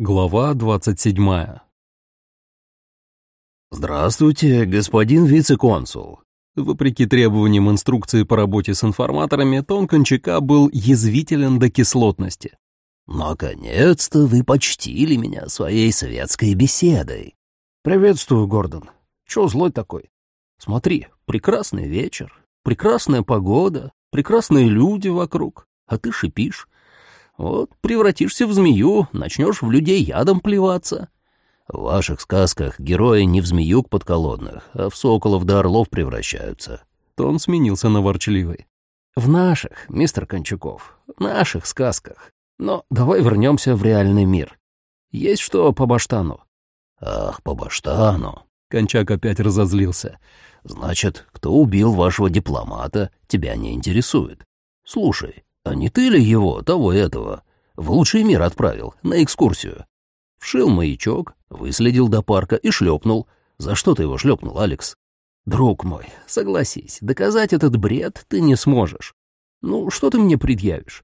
Глава 27 «Здравствуйте, господин вице-консул». Вопреки требованиям инструкции по работе с информаторами, тон Кончака был язвителен до кислотности. «Наконец-то вы почтили меня своей светской беседой». «Приветствую, Гордон. Чего злой такой? Смотри, прекрасный вечер, прекрасная погода, прекрасные люди вокруг, а ты шипишь. Вот превратишься в змею, начнешь в людей ядом плеваться. В ваших сказках герои не в змеюк подколодных, а в соколов да орлов превращаются. Тон сменился на ворчливый. В наших, мистер Кончаков, в наших сказках. Но давай вернемся в реальный мир. Есть что по баштану? Ах, по баштану. Кончак опять разозлился. Значит, кто убил вашего дипломата, тебя не интересует. Слушай, а не ты ли его, того этого, в лучший мир отправил, на экскурсию? Вшил маячок, выследил до парка и шлепнул. За что ты его шлепнул, Алекс? Друг мой, согласись, доказать этот бред ты не сможешь. Ну, что ты мне предъявишь?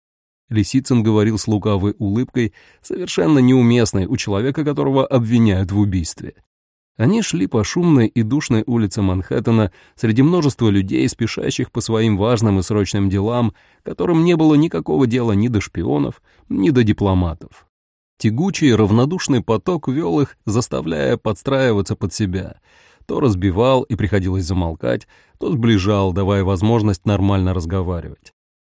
Лисицын говорил с лукавой улыбкой, совершенно неуместной у человека, которого обвиняют в убийстве. Они шли по шумной и душной улице Манхэттена среди множества людей, спешащих по своим важным и срочным делам, которым не было никакого дела ни до шпионов, ни до дипломатов. Тягучий, равнодушный поток вел их, заставляя подстраиваться под себя. То разбивал и приходилось замолкать, то сближал, давая возможность нормально разговаривать.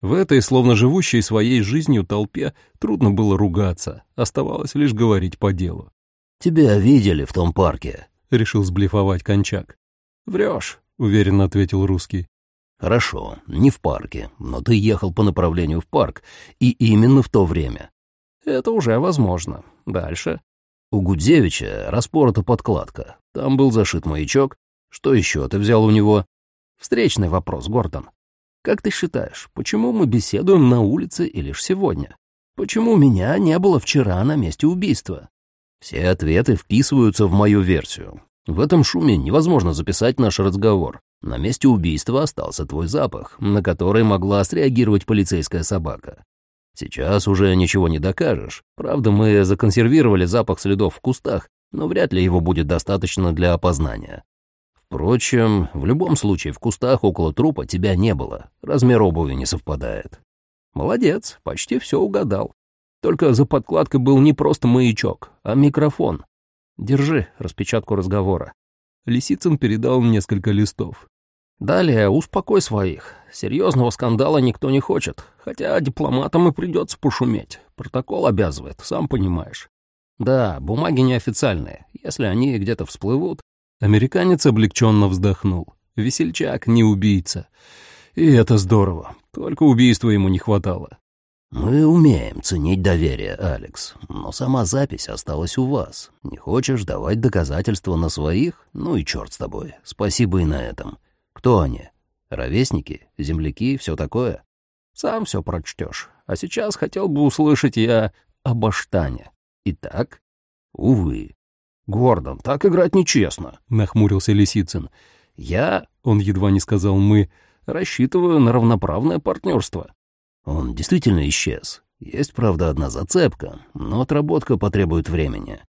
В этой, словно живущей своей жизнью толпе, трудно было ругаться, оставалось лишь говорить по делу. «Тебя видели в том парке», — решил сблефовать Кончак. «Врешь», — уверенно ответил русский. «Хорошо, не в парке, но ты ехал по направлению в парк, и именно в то время». «Это уже возможно. Дальше?» «У Гудзевича распорота подкладка. Там был зашит маячок. Что еще ты взял у него?» «Встречный вопрос, Гордон. Как ты считаешь, почему мы беседуем на улице и лишь сегодня? Почему меня не было вчера на месте убийства?» Все ответы вписываются в мою версию. В этом шуме невозможно записать наш разговор. На месте убийства остался твой запах, на который могла среагировать полицейская собака. Сейчас уже ничего не докажешь. Правда, мы законсервировали запах следов в кустах, но вряд ли его будет достаточно для опознания. Впрочем, в любом случае в кустах около трупа тебя не было. Размер обуви не совпадает. Молодец, почти все угадал. Только за подкладкой был не просто маячок, а микрофон. Держи распечатку разговора. Лисицын передал несколько листов. Далее успокой своих. Серьезного скандала никто не хочет, хотя дипломатам и придется пошуметь. Протокол обязывает, сам понимаешь. Да, бумаги неофициальные. Если они где-то всплывут... Американец облегченно вздохнул. Весельчак, не убийца. И это здорово. Только убийства ему не хватало. «Мы умеем ценить доверие, Алекс, но сама запись осталась у вас. Не хочешь давать доказательства на своих? Ну и черт с тобой. Спасибо и на этом. Кто они? Ровесники? Земляки? Все такое?» «Сам все прочтешь. А сейчас хотел бы услышать я о Баштане. Итак?» «Увы». «Гордон, так играть нечестно», — нахмурился Лисицын. «Я, — он едва не сказал мы, — рассчитываю на равноправное партнерство». Он действительно исчез. Есть, правда, одна зацепка, но отработка потребует времени.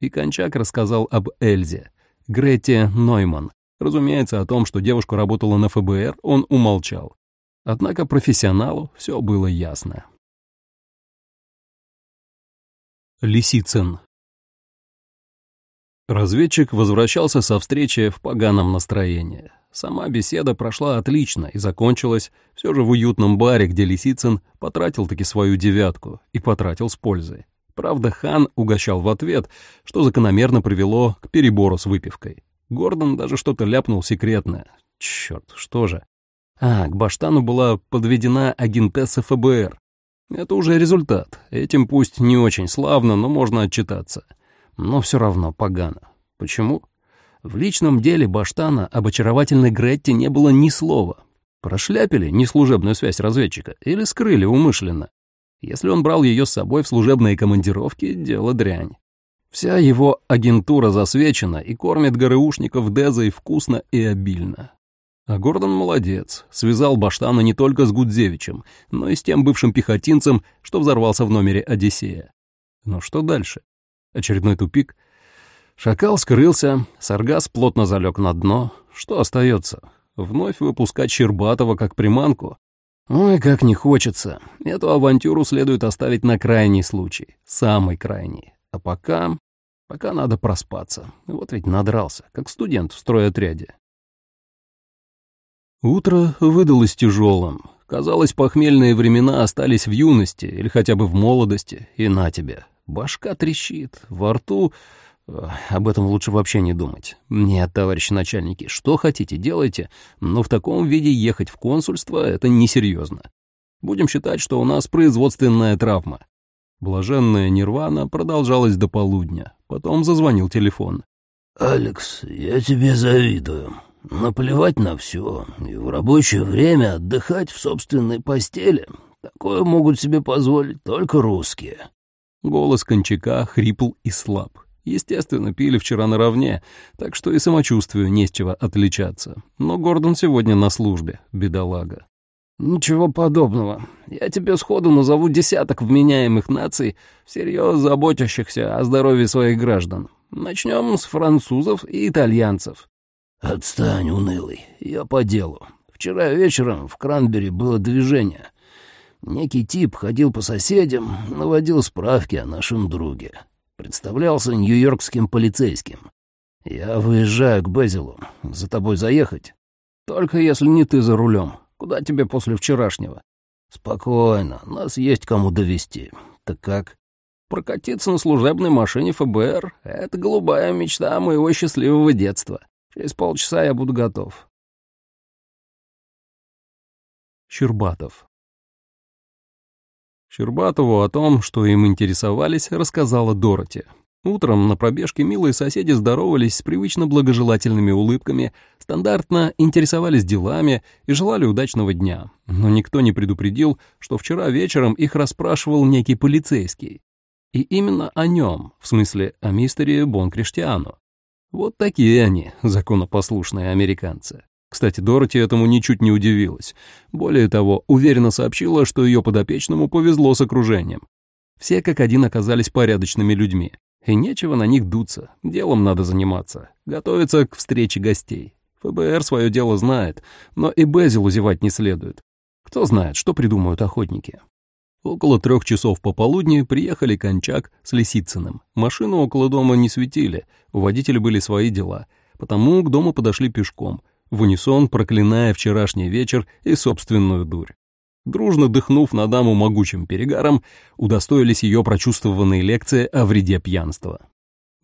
И Кончак рассказал об Эльзе, Грете Нойман. Разумеется, о том, что девушка работала на ФБР, он умолчал. Однако профессионалу все было ясно. Лисицын Разведчик возвращался со встречи в поганом настроении. Сама беседа прошла отлично и закончилась все же в уютном баре, где Лисицын потратил-таки свою девятку и потратил с пользой. Правда, хан угощал в ответ, что закономерно привело к перебору с выпивкой. Гордон даже что-то ляпнул секретное. Черт, что же? А, к Баштану была подведена агентесса ФБР. Это уже результат. Этим пусть не очень славно, но можно отчитаться. Но все равно погано. Почему? В личном деле Баштана об очаровательной Гретте не было ни слова. Прошляпили неслужебную связь разведчика или скрыли умышленно. Если он брал ее с собой в служебные командировки, дело дрянь. Вся его агентура засвечена и кормит ГРУшников Дезой вкусно и обильно. А Гордон молодец, связал Баштана не только с Гудзевичем, но и с тем бывшим пехотинцем, что взорвался в номере «Одиссея». Но что дальше? Очередной тупик. Шакал скрылся, Саргас плотно залег на дно. Что остается? Вновь выпускать Щербатова как приманку? Ой, как не хочется. Эту авантюру следует оставить на крайний случай. Самый крайний. А пока... Пока надо проспаться. Вот ведь надрался, как студент в стройотряде. Утро выдалось тяжелым. Казалось, похмельные времена остались в юности или хотя бы в молодости, и на тебе. Башка трещит, во рту... Об этом лучше вообще не думать. Нет, товарищи начальники, что хотите, делайте, но в таком виде ехать в консульство — это несерьезно. Будем считать, что у нас производственная травма. Блаженная нирвана продолжалась до полудня. Потом зазвонил телефон. «Алекс, я тебе завидую. Наплевать на все и в рабочее время отдыхать в собственной постели. Такое могут себе позволить только русские». Голос Кончака хрипл и слаб. Естественно, пили вчера наравне, так что и самочувствию не с чего отличаться. Но Гордон сегодня на службе, бедолага. «Ничего подобного. Я тебе сходу назову десяток вменяемых наций, всерьез заботящихся о здоровье своих граждан. Начнем с французов и итальянцев». «Отстань, унылый. Я по делу. Вчера вечером в Кранбери было движение. Некий тип ходил по соседям, наводил справки о нашем друге. Представлялся нью-йоркским полицейским. Я выезжаю к Безилу. За тобой заехать? Только если не ты за рулем. Куда тебе после вчерашнего? Спокойно, нас есть кому довести. Так как? Прокатиться на служебной машине ФБР — это голубая мечта моего счастливого детства. Через полчаса я буду готов. Щербатов Щербатову о том, что им интересовались, рассказала Дороти. Утром на пробежке милые соседи здоровались с привычно благожелательными улыбками, стандартно интересовались делами и желали удачного дня. Но никто не предупредил, что вчера вечером их расспрашивал некий полицейский. И именно о нем, в смысле о мистере Бонкриштиану. Вот такие они, законопослушные американцы. Кстати, Дороти этому ничуть не удивилась. Более того, уверенно сообщила, что ее подопечному повезло с окружением. Все как один оказались порядочными людьми. И нечего на них дуться, делом надо заниматься, готовиться к встрече гостей. ФБР свое дело знает, но и Безилу зевать не следует. Кто знает, что придумают охотники. Около трех часов пополудни приехали Кончак с Лисицыным. Машину около дома не светили, у водителя были свои дела, потому к дому подошли пешком, в унисон проклиная вчерашний вечер и собственную дурь. Дружно дыхнув на даму могучим перегаром, удостоились ее прочувствованной лекции о вреде пьянства.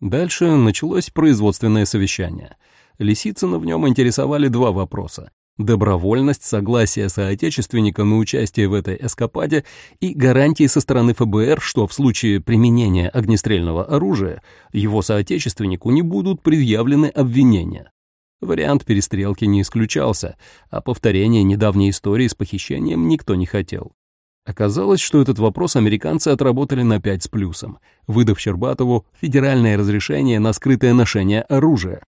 Дальше началось производственное совещание. Лисицына в нем интересовали два вопроса. Добровольность согласия соотечественника на участие в этой эскападе и гарантии со стороны ФБР, что в случае применения огнестрельного оружия его соотечественнику не будут предъявлены обвинения. Вариант перестрелки не исключался, а повторения недавней истории с похищением никто не хотел. Оказалось, что этот вопрос американцы отработали на 5 с плюсом, выдав Щербатову федеральное разрешение на скрытое ношение оружия.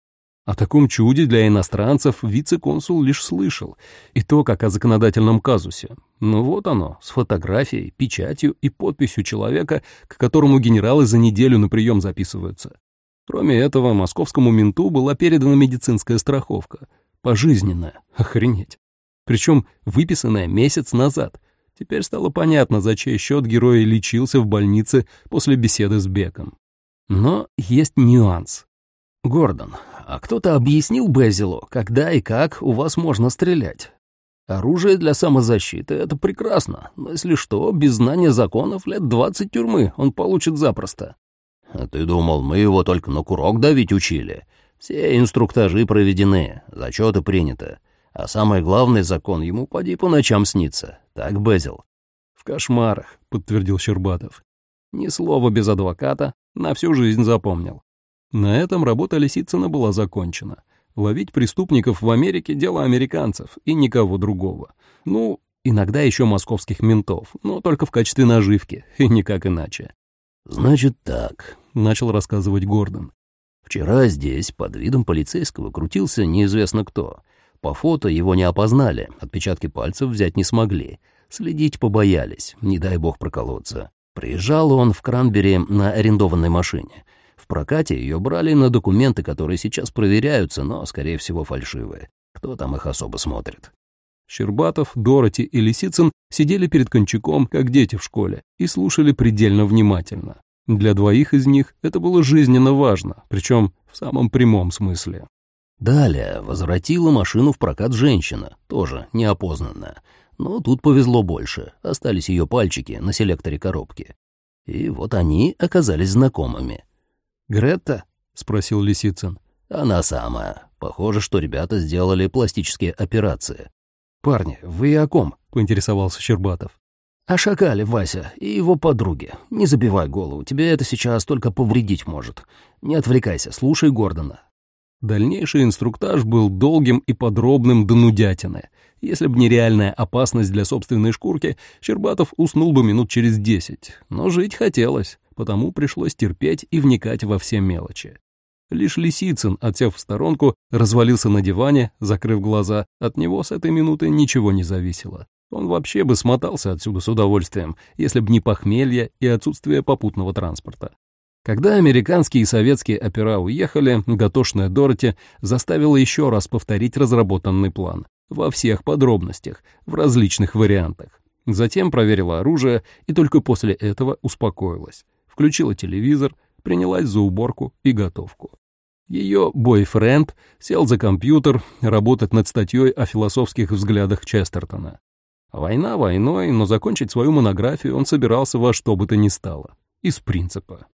О таком чуде для иностранцев вице-консул лишь слышал, и то как о законодательном казусе. Ну вот оно, с фотографией, печатью и подписью человека, к которому генералы за неделю на прием записываются. Кроме этого, московскому менту была передана медицинская страховка. Пожизненная, охренеть. Причем выписанная месяц назад. Теперь стало понятно, за чей счет герой лечился в больнице после беседы с Беком. Но есть нюанс. «Гордон, а кто-то объяснил Безилу, когда и как у вас можно стрелять? Оружие для самозащиты — это прекрасно, но если что, без знания законов лет двадцать тюрьмы он получит запросто. А ты думал, мы его только на курок давить учили? Все инструктажи проведены, зачеты приняты. А самый главный закон ему поди по ночам снится. Так, Безил?» «В кошмарах», — подтвердил Щербатов. «Ни слова без адвоката, на всю жизнь запомнил». На этом работа Лисицына была закончена. Ловить преступников в Америке — дело американцев и никого другого. Ну, иногда еще московских ментов, но только в качестве наживки, и никак иначе. «Значит так», — начал рассказывать Гордон. «Вчера здесь под видом полицейского крутился неизвестно кто. По фото его не опознали, отпечатки пальцев взять не смогли. Следить побоялись, не дай бог проколоться. Приезжал он в Кранбери на арендованной машине. В прокате ее брали на документы, которые сейчас проверяются, но, скорее всего, фальшивые. Кто там их особо смотрит? Щербатов, Дороти и Лисицын сидели перед кончаком, как дети в школе, и слушали предельно внимательно. Для двоих из них это было жизненно важно, причем в самом прямом смысле. Далее возвратила машину в прокат женщина, тоже неопознанная. Но тут повезло больше, остались ее пальчики на селекторе коробки. И вот они оказались знакомыми. «Гретта?» — спросил Лисицын. «Она самая. Похоже, что ребята сделали пластические операции». «Парни, вы о ком?» — поинтересовался Щербатов. «О Шакале, Вася, и его подруге. Не забивай голову, тебе это сейчас только повредить может. Не отвлекайся, слушай Гордона». Дальнейший инструктаж был долгим и подробным до нудятины. Если бы не реальная опасность для собственной шкурки, Щербатов уснул бы минут через десять. Но жить хотелось, потому пришлось терпеть и вникать во все мелочи. Лишь Лисицын, отсев в сторонку, развалился на диване, закрыв глаза. От него с этой минуты ничего не зависело. Он вообще бы смотался отсюда с удовольствием, если б не похмелье и отсутствие попутного транспорта. Когда американские и советские опера уехали, дотошная Дороти заставила еще раз повторить разработанный план. Во всех подробностях, в различных вариантах. Затем проверила оружие и только после этого успокоилась. Включила телевизор, принялась за уборку и готовку. Ее бойфренд сел за компьютер работать над статьей о философских взглядах Честертона. Война войной, но закончить свою монографию он собирался во что бы то ни стало. Из принципа.